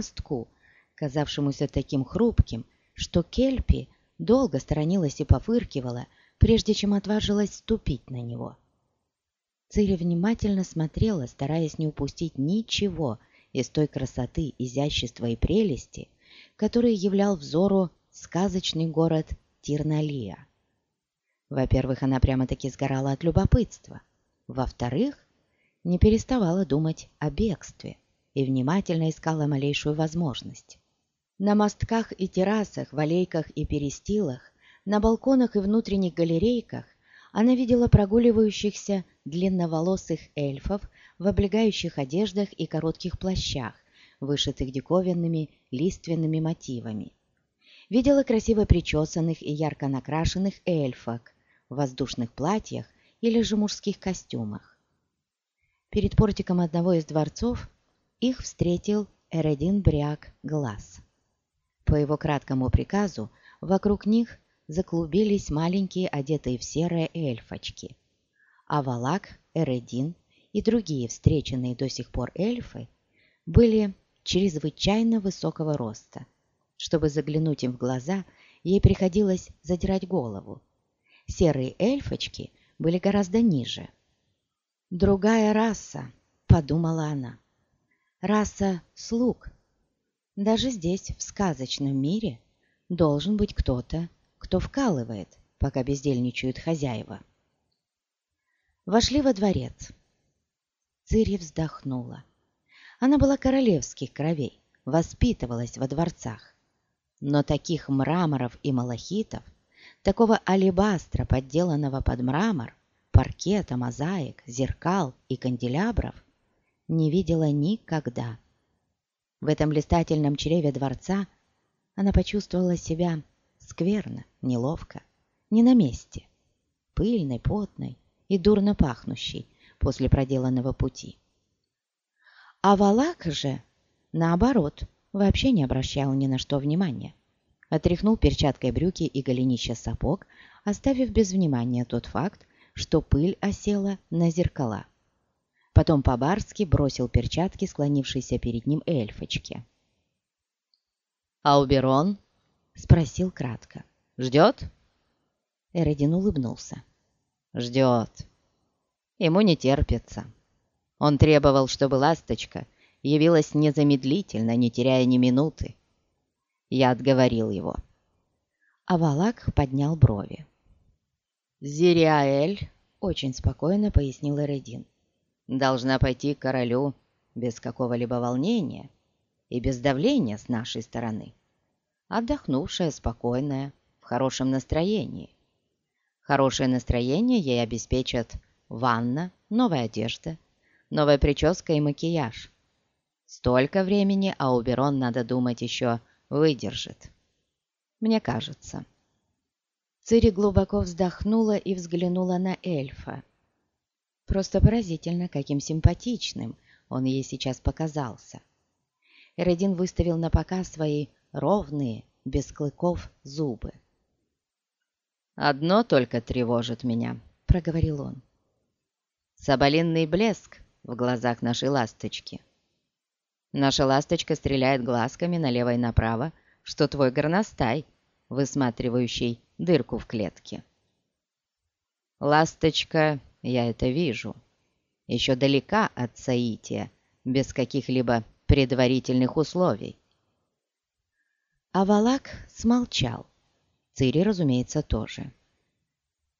мостку, казавшемуся таким хрупким, что Кельпи долго сторонилась и пофыркивала, прежде чем отважилась ступить на него. Цири внимательно смотрела, стараясь не упустить ничего из той красоты, изящества и прелести, которые являл взору сказочный город Тирналия. Во-первых, она прямо-таки сгорала от любопытства. Во-вторых, не переставала думать о бегстве и внимательно искала малейшую возможность. На мостках и террасах, в аллейках и перестилах, на балконах и внутренних галерейках она видела прогуливающихся длинноволосых эльфов в облегающих одеждах и коротких плащах, вышитых диковинными лиственными мотивами. Видела красиво причесанных и ярко накрашенных эльфок, в воздушных платьях или же мужских костюмах. Перед портиком одного из дворцов их встретил Эредин Бряк Глаз. По его краткому приказу вокруг них заклубились маленькие, одетые в серое эльфочки. А Валак, Эредин и другие встреченные до сих пор эльфы были чрезвычайно высокого роста. Чтобы заглянуть им в глаза, ей приходилось задирать голову серые эльфочки были гораздо ниже. «Другая раса», — подумала она. «Раса слуг. Даже здесь, в сказочном мире, должен быть кто-то, кто вкалывает, пока бездельничают хозяева». Вошли во дворец. Цири вздохнула. Она была королевских кровей, воспитывалась во дворцах. Но таких мраморов и малахитов — такого алебастра, подделанного под мрамор, паркета, мозаик, зеркал и канделябров, не видела никогда. В этом блистательном чреве дворца она почувствовала себя скверно, неловко, не на месте, пыльной, потной и дурно пахнущей после проделанного пути. А Валак же, наоборот, вообще не обращал ни на что внимания отряхнул перчаткой брюки и голенища сапог, оставив без внимания тот факт, что пыль осела на зеркала. Потом по-барски бросил перчатки, склонившейся перед ним эльфочке. «Ауберон?» — спросил кратко. «Ждет?» Эродин улыбнулся. «Ждет. Ему не терпится. Он требовал, чтобы ласточка явилась незамедлительно, не теряя ни минуты. Я отговорил его. А Валак поднял брови. «Зириаэль», — очень спокойно пояснил Эредин, «должна пойти к королю без какого-либо волнения и без давления с нашей стороны. Отдохнувшая, спокойная, в хорошем настроении. Хорошее настроение ей обеспечат ванна, новая одежда, новая прическа и макияж. Столько времени, а Уберон, надо думать, еще выдержит. Мне кажется. Цири глубоко вздохнула и взглянула на эльфа. Просто поразительно, каким симпатичным он ей сейчас показался. Эредин выставил на показ свои ровные, без клыков, зубы. «Одно только тревожит меня», — проговорил он. «Соболинный блеск в глазах нашей ласточки». Наша ласточка стреляет глазками налево и направо, что твой горностай, высматривающий дырку в клетке. Ласточка, я это вижу, еще далека от соития, без каких-либо предварительных условий. А Валак смолчал. Цири, разумеется, тоже.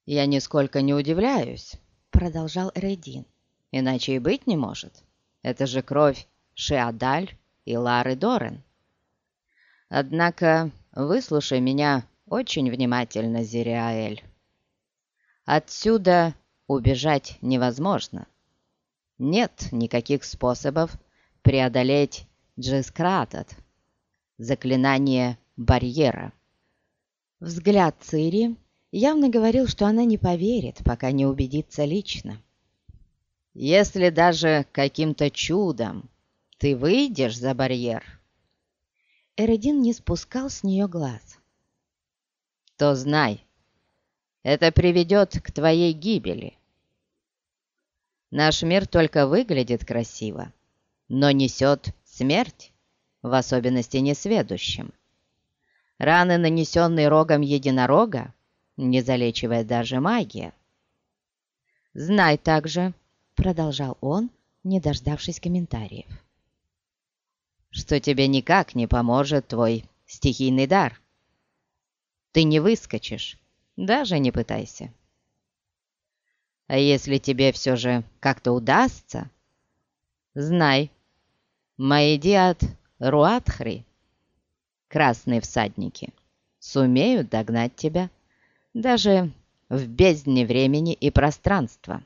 «Я нисколько не удивляюсь», — продолжал Редин. «Иначе и быть не может. Это же кровь Шиадаль и Лары Дорен. Однако выслушай меня очень внимательно, Зириаэль. Отсюда убежать невозможно. Нет никаких способов преодолеть Джискратот, заклинание барьера. Взгляд Цири явно говорил, что она не поверит, пока не убедится лично. Если даже каким-то чудом ты выйдешь за барьер?» Эродин не спускал с нее глаз. «То знай, это приведет к твоей гибели. Наш мир только выглядит красиво, но несет смерть, в особенности несведущим. Раны, нанесенные рогом единорога, не залечивает даже магия. Знай также, продолжал он, не дождавшись комментариев, что тебе никак не поможет твой стихийный дар. Ты не выскочишь, даже не пытайся. А если тебе все же как-то удастся, знай, Маидиат Руатхри, красные всадники, сумеют догнать тебя даже в бездне времени и пространства.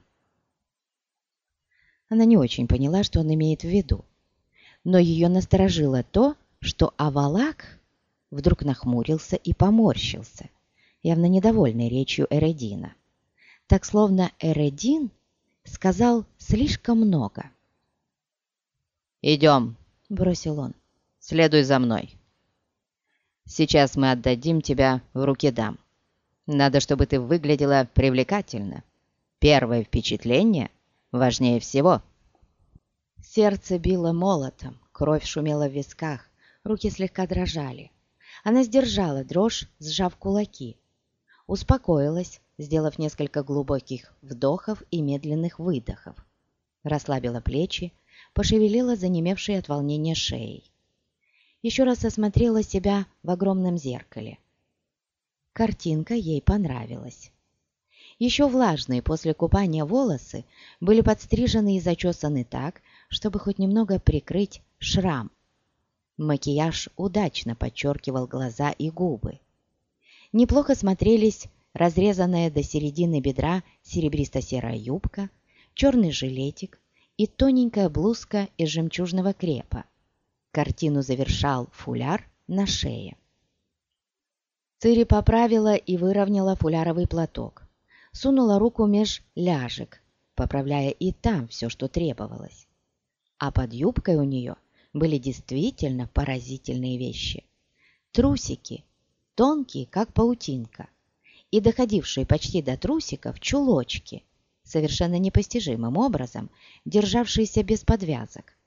Она не очень поняла, что он имеет в виду, но ее насторожило то, что Авалак вдруг нахмурился и поморщился, явно недовольный речью Эредина. Так словно Эредин сказал слишком много. «Идем», — бросил он. «Следуй за мной. Сейчас мы отдадим тебя в руки дам. Надо, чтобы ты выглядела привлекательно. Первое впечатление важнее всего». Сердце било молотом, кровь шумела в висках, руки слегка дрожали. Она сдержала дрожь, сжав кулаки. Успокоилась, сделав несколько глубоких вдохов и медленных выдохов. Расслабила плечи, пошевелила занемевшей от волнения шеей. Еще раз осмотрела себя в огромном зеркале. Картинка ей понравилась. Еще влажные после купания волосы были подстрижены и зачесаны так, чтобы хоть немного прикрыть шрам. Макияж удачно подчеркивал глаза и губы. Неплохо смотрелись разрезанная до середины бедра серебристо-серая юбка, черный жилетик и тоненькая блузка из жемчужного крепа. Картину завершал фуляр на шее. Цири поправила и выровняла фуляровый платок. Сунула руку меж ляжек, поправляя и там все, что требовалось. А под юбкой у нее были действительно поразительные вещи. Трусики, тонкие, как паутинка, и доходившие почти до трусиков чулочки, совершенно непостижимым образом державшиеся без подвязок.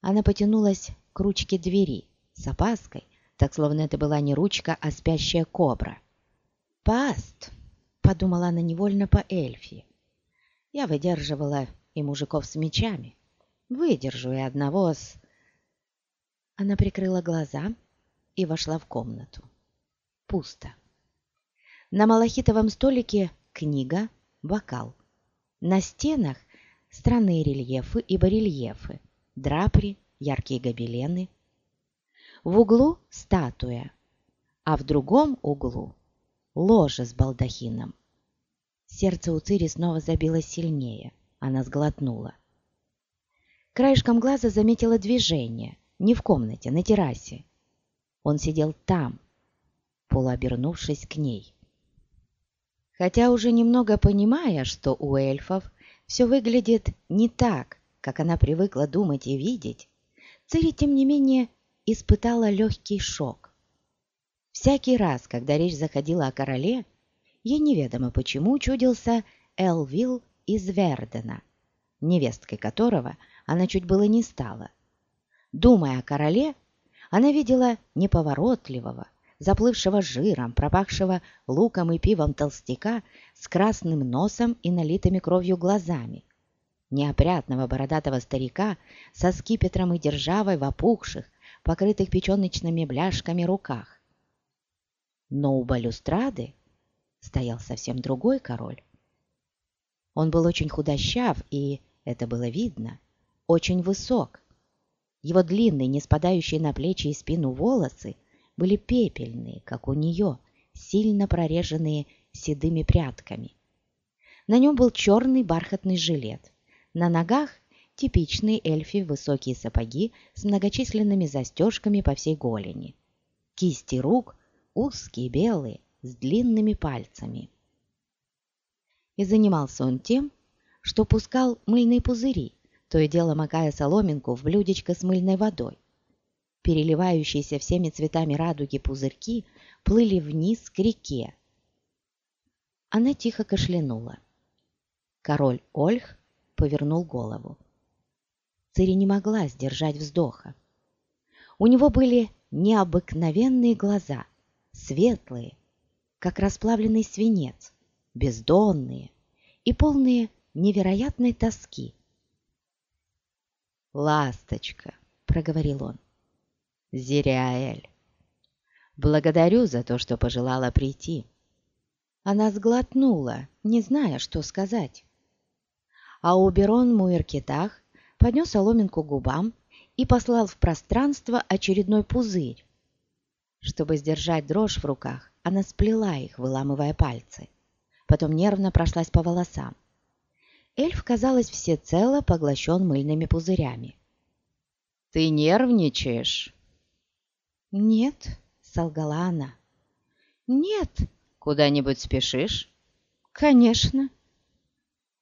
Она потянулась к ручке двери с опаской, так словно это была не ручка, а спящая кобра. «Паст!» — подумала она невольно по эльфи. «Я выдерживала и мужиков с мечами. Выдержу и одного с...» Она прикрыла глаза и вошла в комнату. Пусто. На малахитовом столике книга, бокал. На стенах странные рельефы и барельефы, драпри, яркие гобелены. В углу статуя, а в другом углу ложе с балдахином. Сердце у Цири снова забилось сильнее. Она сглотнула. Краешком глаза заметила движение. Не в комнате, на террасе. Он сидел там, полуобернувшись к ней. Хотя уже немного понимая, что у эльфов все выглядит не так, как она привыкла думать и видеть, Цири, тем не менее, испытала легкий шок. Всякий раз, когда речь заходила о короле, ей неведомо почему чудился Элвилл из Вердена, невесткой которого она чуть было не стала. Думая о короле, она видела неповоротливого, заплывшего жиром, пропахшего луком и пивом толстяка с красным носом и налитыми кровью глазами, неопрятного бородатого старика со скипетром и державой в опухших, покрытых печеночными бляшками руках. Но у балюстрады стоял совсем другой король. Он был очень худощав, и, это было видно, очень высок. Его длинные, не спадающие на плечи и спину волосы были пепельные, как у нее, сильно прореженные седыми прядками. На нем был черный бархатный жилет. На ногах типичные эльфи высокие сапоги с многочисленными застежками по всей голени. Кисти рук узкие, белые, с длинными пальцами. И занимался он тем, что пускал мыльные пузыри, то и дело макая соломинку в блюдечко с мыльной водой переливающиеся всеми цветами радуги пузырьки плыли вниз к реке. Она тихо кашлянула. Король Ольх повернул голову. Цири не могла сдержать вздоха. У него были необыкновенные глаза, светлые, как расплавленный свинец, бездонные и полные невероятной тоски. «Ласточка», — проговорил он, — «Зиряэль, благодарю за то, что пожелала прийти». Она сглотнула, не зная, что сказать. А Уберон Муэркитах поднес соломинку губам и послал в пространство очередной пузырь. Чтобы сдержать дрожь в руках, она сплела их, выламывая пальцы. Потом нервно прошлась по волосам. Эльф, казалось, всецело поглощен мыльными пузырями. «Ты нервничаешь?» «Нет», — солгала она. «Нет». «Куда-нибудь спешишь?» «Конечно».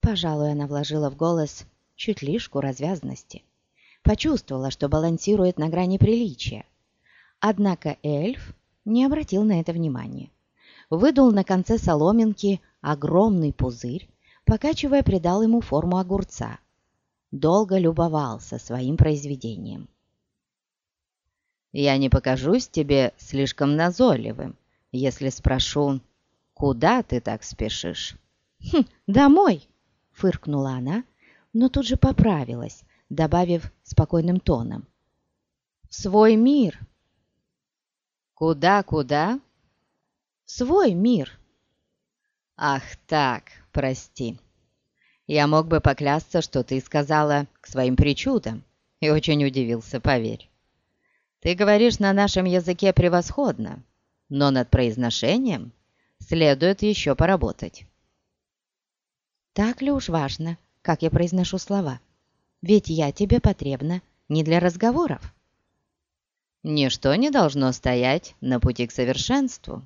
Пожалуй, она вложила в голос чуть лишку развязности. Почувствовала, что балансирует на грани приличия. Однако эльф не обратил на это внимания. Выдул на конце соломинки огромный пузырь, покачивая, придал ему форму огурца. Долго любовался своим произведением. «Я не покажусь тебе слишком назойливым, если спрошу, куда ты так спешишь?» «Хм, домой!» — фыркнула она, но тут же поправилась, добавив спокойным тоном. «В свой мир!» «Куда-куда?» «В свой мир!» «Ах так, прости. Я мог бы поклясться, что ты сказала к своим причудам, и очень удивился, поверь. Ты говоришь на нашем языке превосходно, но над произношением следует еще поработать». «Так ли уж важно, как я произношу слова? Ведь я тебе потребна не для разговоров». «Ничто не должно стоять на пути к совершенству».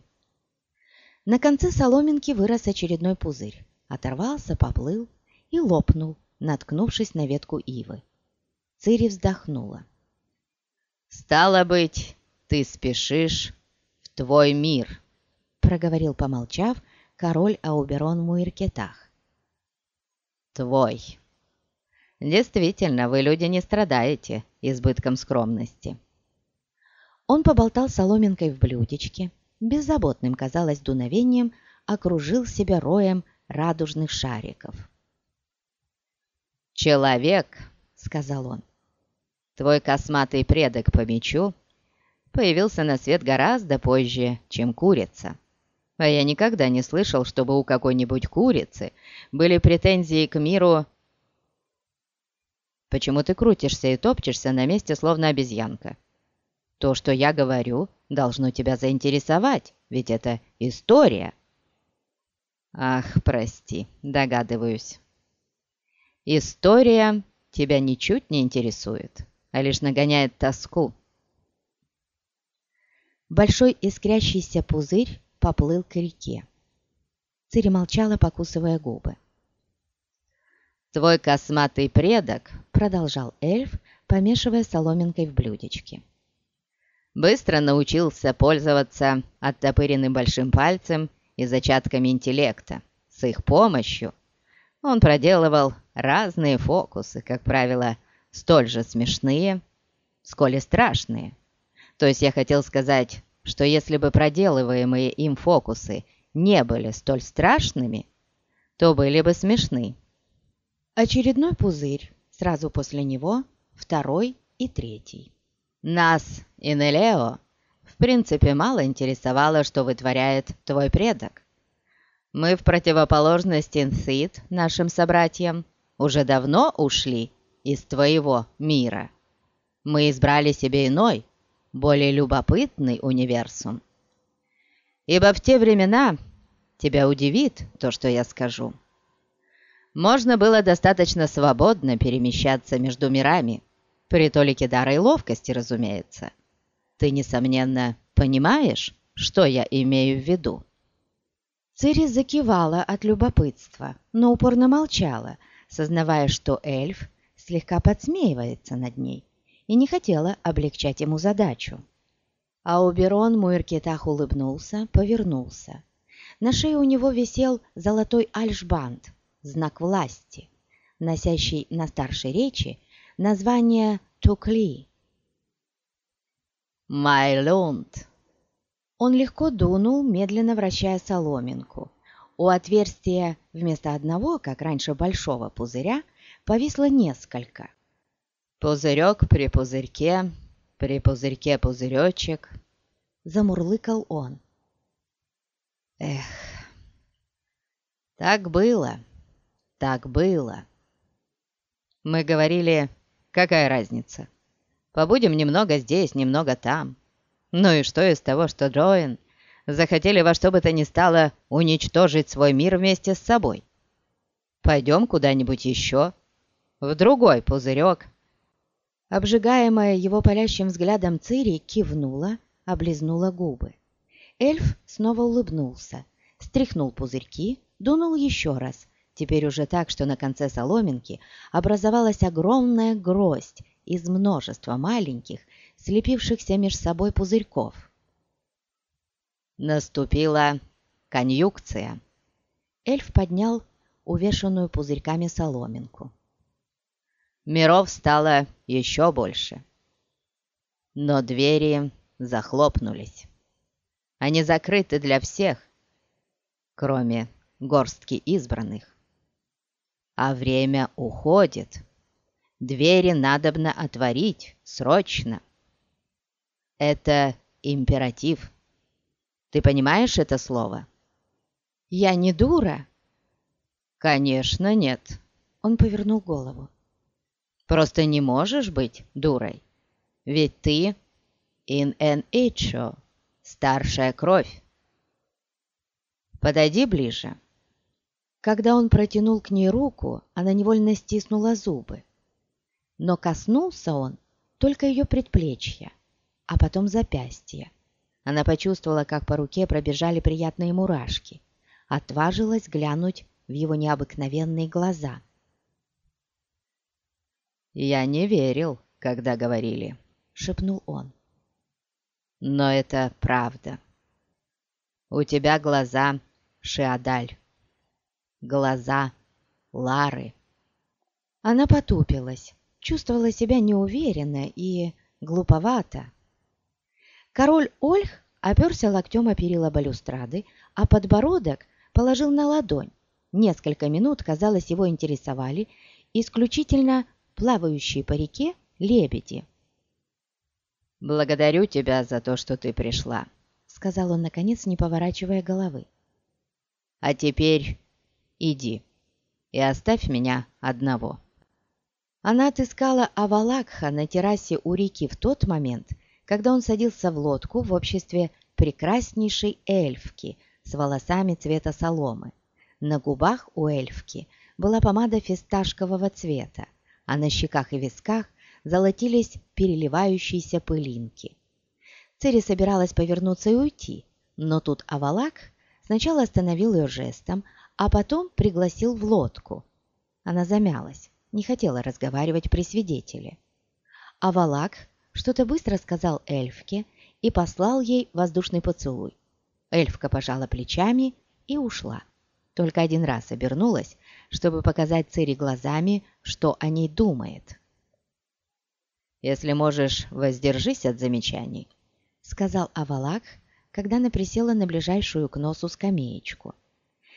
На конце соломинки вырос очередной пузырь, оторвался, поплыл и лопнул, наткнувшись на ветку ивы. Цири вздохнула. «Стало быть, ты спешишь в твой мир», — проговорил, помолчав, король Ауберон Муиркетах. «Твой. Действительно, вы, люди, не страдаете избытком скромности». Он поболтал соломинкой в блюдечке, беззаботным, казалось, дуновением окружил себя роем радужных шариков. «Человек», — сказал он, — «твой косматый предок по мечу появился на свет гораздо позже, чем курица. А я никогда не слышал, чтобы у какой-нибудь курицы были претензии к миру...» «Почему ты крутишься и топчешься на месте, словно обезьянка?» То, что я говорю, должно тебя заинтересовать, ведь это история. Ах, прости, догадываюсь. История тебя ничуть не интересует, а лишь нагоняет тоску. Большой искрящийся пузырь поплыл к реке. Цири молчала, покусывая губы. «Твой косматый предок», — продолжал эльф, помешивая соломинкой в блюдечке быстро научился пользоваться оттопыренным большим пальцем и зачатками интеллекта. С их помощью он проделывал разные фокусы, как правило, столь же смешные, сколь и страшные. То есть я хотел сказать, что если бы проделываемые им фокусы не были столь страшными, то были бы смешны. Очередной пузырь, сразу после него второй и третий. Нас, Инелео, в принципе мало интересовало, что вытворяет твой предок. Мы в противоположность Инсид, нашим собратьям, уже давно ушли из твоего мира. Мы избрали себе иной, более любопытный универсум. Ибо в те времена тебя удивит то, что я скажу. Можно было достаточно свободно перемещаться между мирами, при толике дара и ловкости, разумеется. Ты, несомненно, понимаешь, что я имею в виду?» Цири закивала от любопытства, но упорно молчала, сознавая, что эльф слегка подсмеивается над ней и не хотела облегчать ему задачу. А Уберон Муэркетах улыбнулся, повернулся. На шее у него висел золотой альшбанд, знак власти, носящий на старшей речи название Тукли. «Майлунд!» Он легко дунул, медленно вращая соломинку. У отверстия вместо одного, как раньше большого пузыря, повисло несколько. «Пузырек при пузырьке, при пузырьке пузыречек», — замурлыкал он. «Эх, так было, так было». Мы говорили, какая разница? Побудем немного здесь, немного там. Ну и что из того, что Джоэн захотели во что бы то ни стало уничтожить свой мир вместе с собой? Пойдем куда-нибудь еще, в другой пузырек. Обжигаемая его палящим взглядом Цири кивнула, облизнула губы. Эльф снова улыбнулся, стряхнул пузырьки, дунул еще раз, теперь уже так, что на конце соломинки образовалась огромная гроздь из множества маленьких, слепившихся меж собой пузырьков. Наступила конъюнкция. Эльф поднял увешанную пузырьками соломинку. Миров стало еще больше. Но двери захлопнулись. Они закрыты для всех, кроме горстки избранных. А время уходит. Двери надобно отворить срочно. Это императив. Ты понимаешь это слово? Я не дура. Конечно, нет. Он повернул голову. Просто не можешь быть дурой. Ведь ты in an старшая кровь. Подойди ближе. Когда он протянул к ней руку, она невольно стиснула зубы. Но коснулся он только ее предплечья, а потом запястья. Она почувствовала, как по руке пробежали приятные мурашки, отважилась глянуть в его необыкновенные глаза. «Я не верил, когда говорили», — шепнул он. «Но это правда. У тебя глаза Шиадаль глаза Лары. Она потупилась, чувствовала себя неуверенно и глуповато. Король Ольх оперся локтем о перила балюстрады, а подбородок положил на ладонь. Несколько минут, казалось, его интересовали исключительно плавающие по реке лебеди. «Благодарю тебя за то, что ты пришла», — сказал он, наконец, не поворачивая головы. «А теперь иди и оставь меня одного». Она отыскала Авалакха на террасе у реки в тот момент, когда он садился в лодку в обществе прекраснейшей эльфки с волосами цвета соломы. На губах у эльфки была помада фисташкового цвета, а на щеках и висках золотились переливающиеся пылинки. Цири собиралась повернуться и уйти, но тут Авалак сначала остановил ее жестом, а потом пригласил в лодку. Она замялась, не хотела разговаривать при свидетеле. А Валак что-то быстро сказал эльфке и послал ей воздушный поцелуй. Эльфка пожала плечами и ушла. Только один раз обернулась, чтобы показать Цири глазами, что о ней думает. «Если можешь, воздержись от замечаний», — сказал Авалак, когда она присела на ближайшую к носу скамеечку.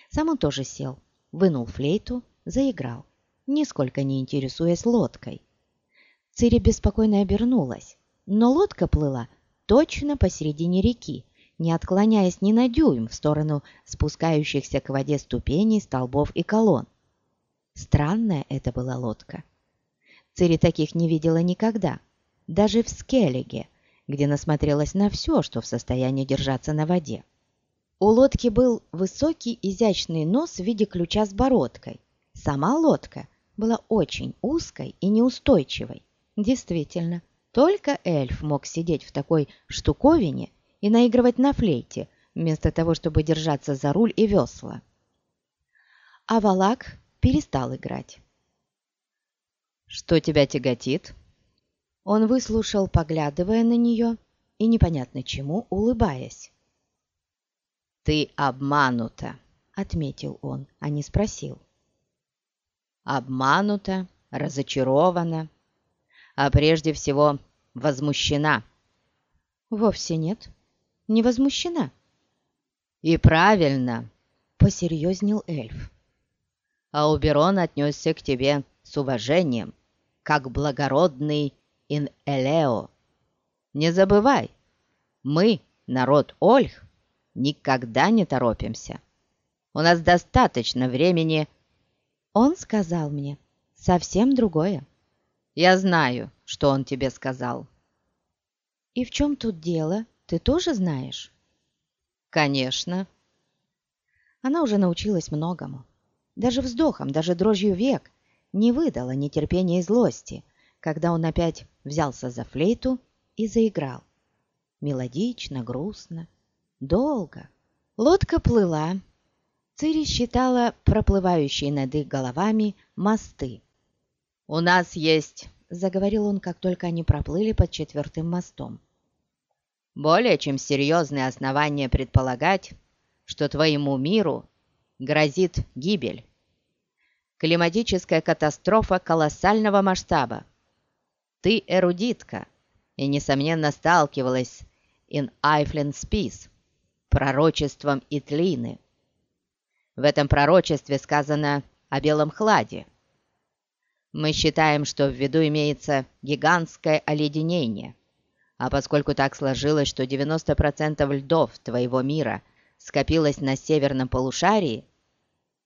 Сам он тоже сел, вынул флейту, заиграл, нисколько не интересуясь лодкой. Цири беспокойно обернулась, но лодка плыла точно посередине реки, не отклоняясь ни на дюйм в сторону спускающихся к воде ступеней, столбов и колонн. Странная это была лодка. Цири таких не видела никогда, даже в Скеллиге, где насмотрелась на все, что в состоянии держаться на воде. У лодки был высокий изящный нос в виде ключа с бородкой. Сама лодка была очень узкой и неустойчивой. Действительно, только эльф мог сидеть в такой штуковине и наигрывать на флейте, вместо того, чтобы держаться за руль и весла. А Валак перестал играть. «Что тебя тяготит?» Он выслушал, поглядывая на нее и непонятно чему улыбаясь. «Ты обманута», — отметил он, а не спросил. «Обманута, разочарована, а прежде всего возмущена». «Вовсе нет, не возмущена». «И правильно», — посерьезнел эльф. «Ауберон отнесся к тебе с уважением, как благородный Ин-Элео. Не забывай, мы, народ Ольх, никогда не торопимся. У нас достаточно времени. Он сказал мне совсем другое. Я знаю, что он тебе сказал. И в чем тут дело, ты тоже знаешь? Конечно. Она уже научилась многому. Даже вздохом, даже дрожью век не выдала нетерпения и злости, когда он опять взялся за флейту и заиграл. Мелодично, грустно, долго. Лодка плыла. Цири считала проплывающие над их головами мосты. «У нас есть», — заговорил он, как только они проплыли под четвертым мостом. «Более чем серьезные основания предполагать, что твоему миру грозит гибель. Климатическая катастрофа колоссального масштаба. Ты эрудитка и, несомненно, сталкивалась in Айфлен Спис, пророчеством Итлины. В этом пророчестве сказано о белом хладе. Мы считаем, что в виду имеется гигантское оледенение, а поскольку так сложилось, что 90% льдов твоего мира скопилось на северном полушарии,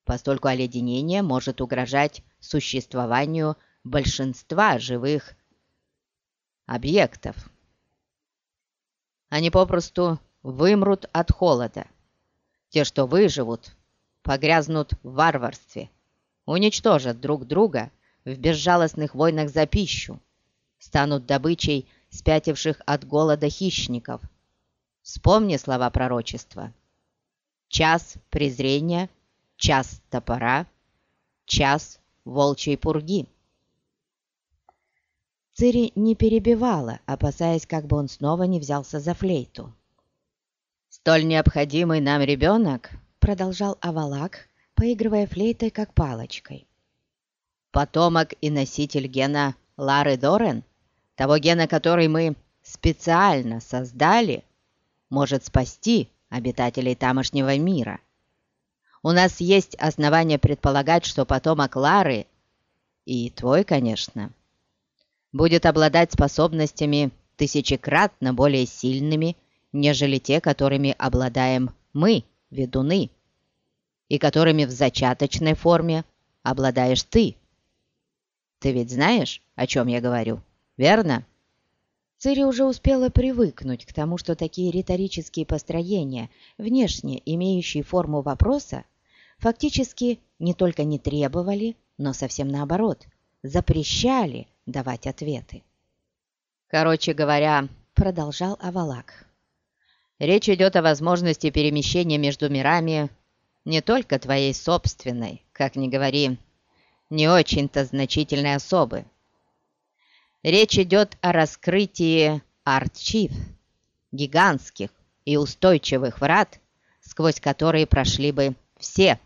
постольку оледенение может угрожать существованию большинства живых объектов. Они попросту вымрут от холода. Те, что выживут, погрязнут в варварстве, уничтожат друг друга в безжалостных войнах за пищу, станут добычей спятивших от голода хищников. Вспомни слова пророчества. Час презрения час топора, час волчьей пурги. Цири не перебивала, опасаясь, как бы он снова не взялся за флейту. «Столь необходимый нам ребенок», — продолжал Авалак, поигрывая флейтой, как палочкой. «Потомок и носитель гена Лары Дорен, того гена, который мы специально создали, может спасти обитателей тамошнего мира. У нас есть основания предполагать, что потомок Лары, и твой, конечно, будет обладать способностями тысячекратно более сильными, нежели те, которыми обладаем мы, ведуны, и которыми в зачаточной форме обладаешь ты. Ты ведь знаешь, о чем я говорю, верно?» Цири уже успела привыкнуть к тому, что такие риторические построения, внешне имеющие форму вопроса, фактически не только не требовали, но совсем наоборот, запрещали давать ответы. «Короче говоря, — продолжал Авалак, — речь идет о возможности перемещения между мирами не только твоей собственной, как ни говори, не очень-то значительной особы, Речь идет о раскрытии Артчиф, гигантских и устойчивых врат, сквозь которые прошли бы все.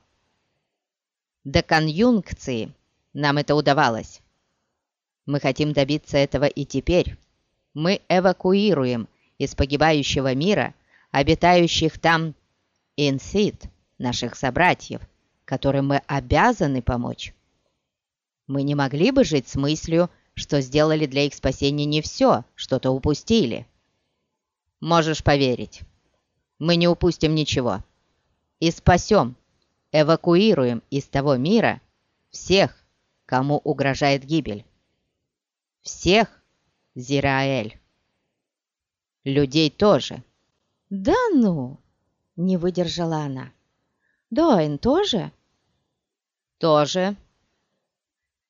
До конъюнкции нам это удавалось. Мы хотим добиться этого и теперь. Мы эвакуируем из погибающего мира обитающих там инсит, наших собратьев, которым мы обязаны помочь. Мы не могли бы жить с мыслью, что сделали для их спасения не все, что-то упустили. Можешь поверить, мы не упустим ничего. И спасем, эвакуируем из того мира всех, кому угрожает гибель. Всех, Зираэль. Людей тоже. «Да ну!» — не выдержала она. «Доин тоже?» «Тоже.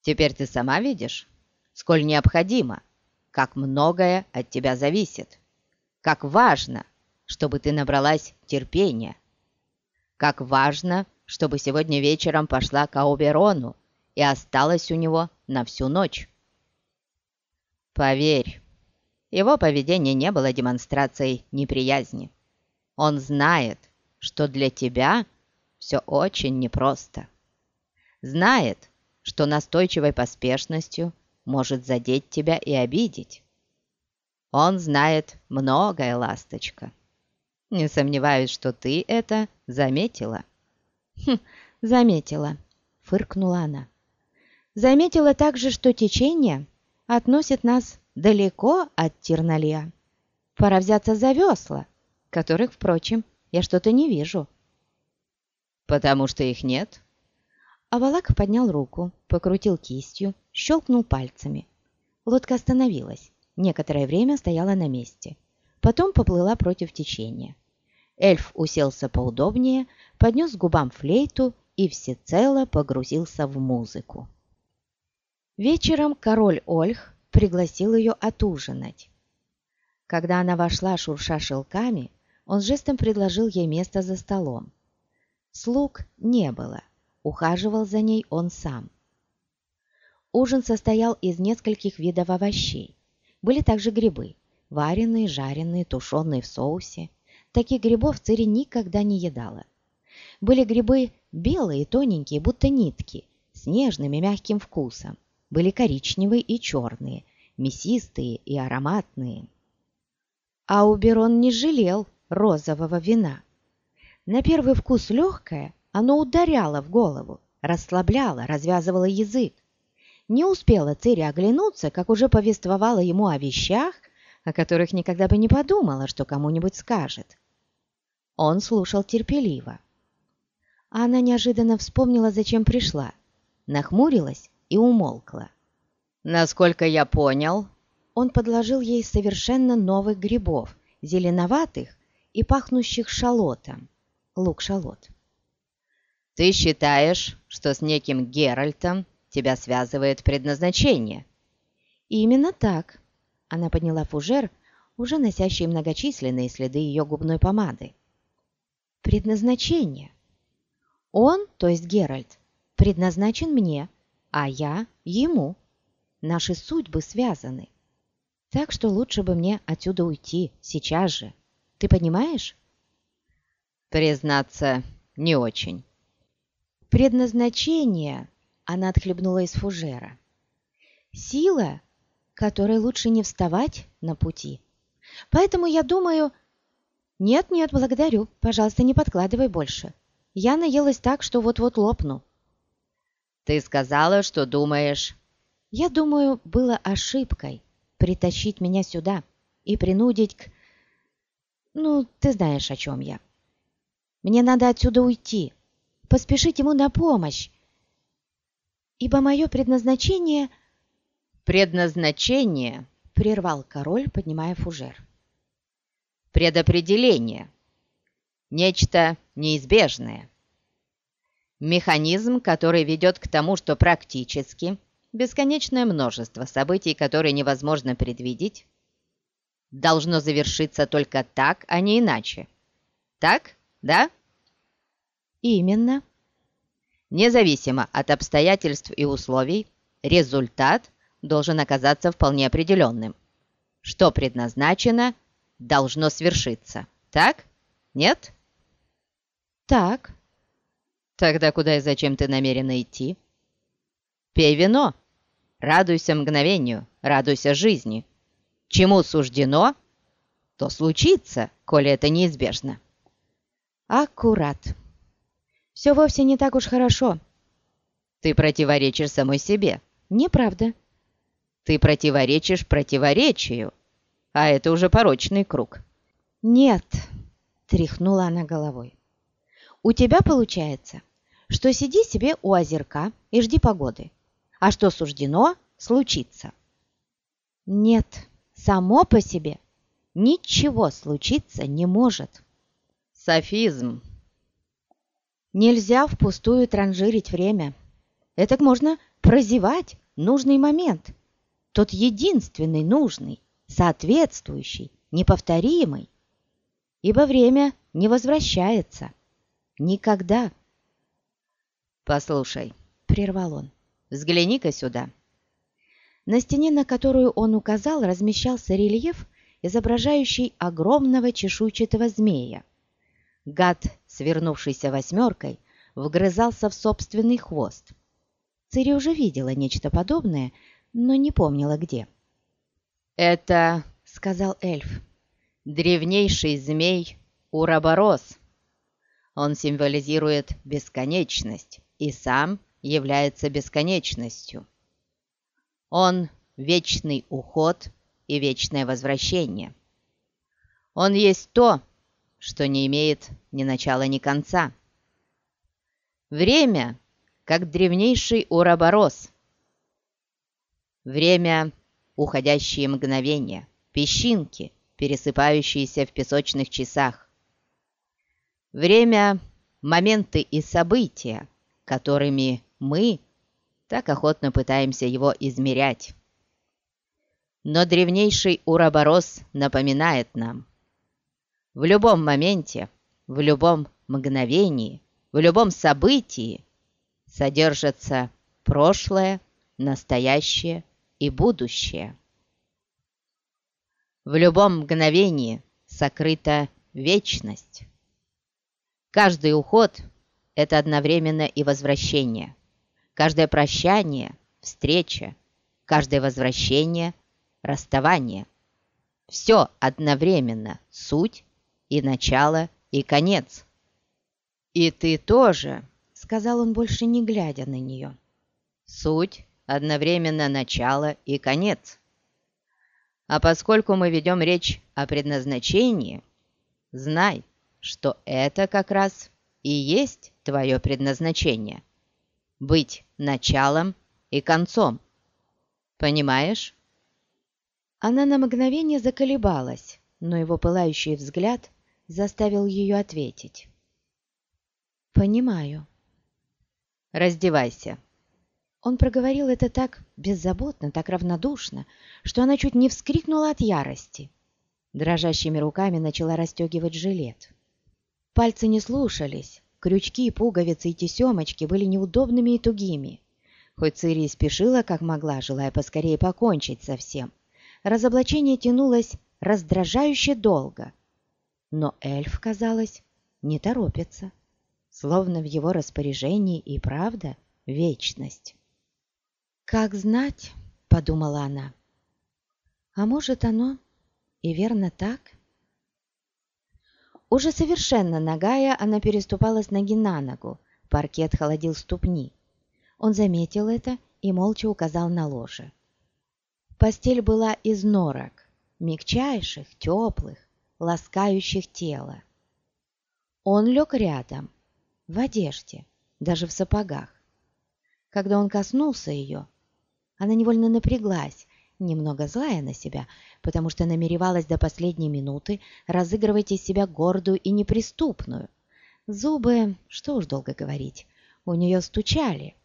Теперь ты сама видишь, сколь необходимо, как многое от тебя зависит, как важно, чтобы ты набралась терпения, как важно, чтобы сегодня вечером пошла к Ауберону и осталась у него на всю ночь. Поверь, его поведение не было демонстрацией неприязни. Он знает, что для тебя все очень непросто. Знает, что настойчивой поспешностью может задеть тебя и обидеть. Он знает многое, ласточка. Не сомневаюсь, что ты это заметила». «Хм, заметила», — фыркнула она. «Заметила также, что течение относит нас далеко от Терналья. Пора взяться за весла, которых, впрочем, я что-то не вижу». «Потому что их нет?» Авалак поднял руку, покрутил кистью, щелкнул пальцами. Лодка остановилась, некоторое время стояла на месте, потом поплыла против течения. Эльф уселся поудобнее, поднес к губам флейту и всецело погрузился в музыку. Вечером король Ольх пригласил ее отужинать. Когда она вошла, шурша шелками, он жестом предложил ей место за столом. Слуг не было, ухаживал за ней он сам. Ужин состоял из нескольких видов овощей. Были также грибы, вареные, жареные, тушеные в соусе. Таких грибов Цири никогда не едала. Были грибы белые, тоненькие, будто нитки, с нежным и мягким вкусом. Были коричневые и черные, мясистые и ароматные. А Уберон не жалел розового вина. На первый вкус легкое, оно ударяло в голову, расслабляло, развязывало язык. Не успела Цири оглянуться, как уже повествовала ему о вещах, о которых никогда бы не подумала, что кому-нибудь скажет. Он слушал терпеливо. Она неожиданно вспомнила, зачем пришла, нахмурилась и умолкла. «Насколько я понял...» Он подложил ей совершенно новых грибов, зеленоватых и пахнущих шалотом. Лук-шалот. «Ты считаешь, что с неким Геральтом тебя связывает предназначение?» «Именно так», — она подняла фужер, уже носящий многочисленные следы ее губной помады предназначение. Он, то есть Геральт, предназначен мне, а я ему. Наши судьбы связаны. Так что лучше бы мне отсюда уйти, сейчас же. Ты понимаешь? Признаться, не очень. Предназначение, она отхлебнула из фужера. Сила, которой лучше не вставать на пути. Поэтому я думаю, «Нет-нет, благодарю. Пожалуйста, не подкладывай больше. Я наелась так, что вот-вот лопну». «Ты сказала, что думаешь...» «Я думаю, было ошибкой притащить меня сюда и принудить к... Ну, ты знаешь, о чем я. Мне надо отсюда уйти, поспешить ему на помощь, ибо мое предназначение...» «Предназначение?» — прервал король, поднимая фужер предопределение, нечто неизбежное. Механизм, который ведет к тому, что практически бесконечное множество событий, которые невозможно предвидеть, должно завершиться только так, а не иначе. Так, да? Именно. Независимо от обстоятельств и условий, результат должен оказаться вполне определенным. Что предназначено, должно свершиться. Так? Нет? Так. Тогда куда и зачем ты намерена идти? Пей вино. Радуйся мгновению, радуйся жизни. Чему суждено, то случится, коли это неизбежно. Аккурат. Все вовсе не так уж хорошо. Ты противоречишь самой себе. Неправда. Ты противоречишь противоречию а это уже порочный круг». «Нет», — тряхнула она головой. «У тебя получается, что сиди себе у озерка и жди погоды, а что суждено, случится». «Нет, само по себе ничего случиться не может». «Софизм». «Нельзя впустую транжирить время. Это можно прозевать нужный момент, тот единственный нужный, соответствующий, неповторимый, ибо время не возвращается. Никогда. «Послушай», — прервал он, — «взгляни-ка сюда». На стене, на которую он указал, размещался рельеф, изображающий огромного чешуйчатого змея. Гад, свернувшийся восьмеркой, вгрызался в собственный хвост. Цири уже видела нечто подобное но не помнила где. «Это, — сказал эльф, — древнейший змей Ураборос. Он символизирует бесконечность и сам является бесконечностью. Он — вечный уход и вечное возвращение. Он есть то, что не имеет ни начала, ни конца. Время, как древнейший Ураборос. Время — уходящие мгновения, песчинки, пересыпающиеся в песочных часах. Время — моменты и события, которыми мы так охотно пытаемся его измерять. Но древнейший Ураборос напоминает нам, в любом моменте, в любом мгновении, в любом событии содержатся прошлое, настоящее и будущее. В любом мгновении сокрыта вечность. Каждый уход – это одновременно и возвращение. Каждое прощание – встреча. Каждое возвращение – расставание. Все одновременно – суть и начало, и конец. «И ты тоже», — сказал он, больше не глядя на нее. «Суть одновременно начало и конец. А поскольку мы ведем речь о предназначении, знай, что это как раз и есть твое предназначение — быть началом и концом. Понимаешь?» Она на мгновение заколебалась, но его пылающий взгляд заставил ее ответить. «Понимаю». «Раздевайся». Он проговорил это так беззаботно, так равнодушно, что она чуть не вскрикнула от ярости. Дрожащими руками начала расстегивать жилет. Пальцы не слушались, крючки, пуговицы и тесемочки были неудобными и тугими. Хоть Цири спешила, как могла, желая поскорее покончить со всем, разоблачение тянулось раздражающе долго. Но эльф, казалось, не торопится словно в его распоряжении и правда вечность. «Как знать?» — подумала она. «А может, оно и верно так?» Уже совершенно нагая, она переступала с ноги на ногу. Паркет холодил ступни. Он заметил это и молча указал на ложе. Постель была из норок, мягчайших, теплых, ласкающих тело. Он лег рядом, в одежде, даже в сапогах. Когда он коснулся ее, она невольно напряглась, немного злая на себя, потому что намеревалась до последней минуты разыгрывать из себя гордую и неприступную. Зубы, что уж долго говорить, у нее стучали.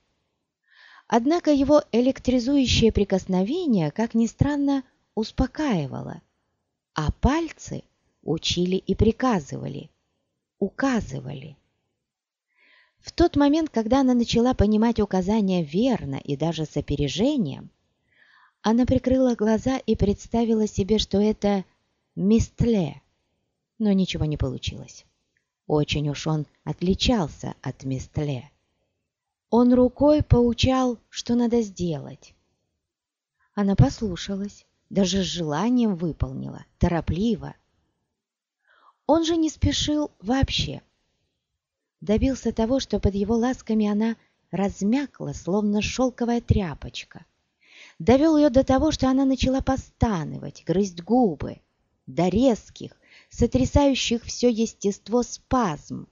Однако его электризующее прикосновение, как ни странно, успокаивало, а пальцы учили и приказывали, указывали. В тот момент, когда она начала понимать указания верно и даже с опережением, она прикрыла глаза и представила себе, что это Мистле, но ничего не получилось. Очень уж он отличался от Мистле. Он рукой поучал, что надо сделать. Она послушалась, даже с желанием выполнила, торопливо. Он же не спешил вообще добился того, что под его ласками она размякла, словно шелковая тряпочка. Довел ее до того, что она начала постанывать, грызть губы, до резких, сотрясающих все естество спазм.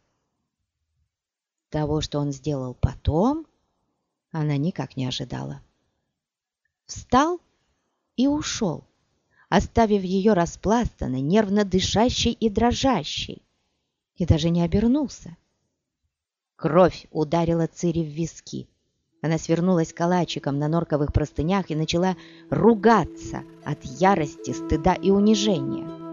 Того, что он сделал потом, она никак не ожидала. Встал и ушел, оставив ее распластанной, нервно дышащей и дрожащей, и даже не обернулся. Кровь ударила Цири в виски. Она свернулась калачиком на норковых простынях и начала ругаться от ярости, стыда и унижения.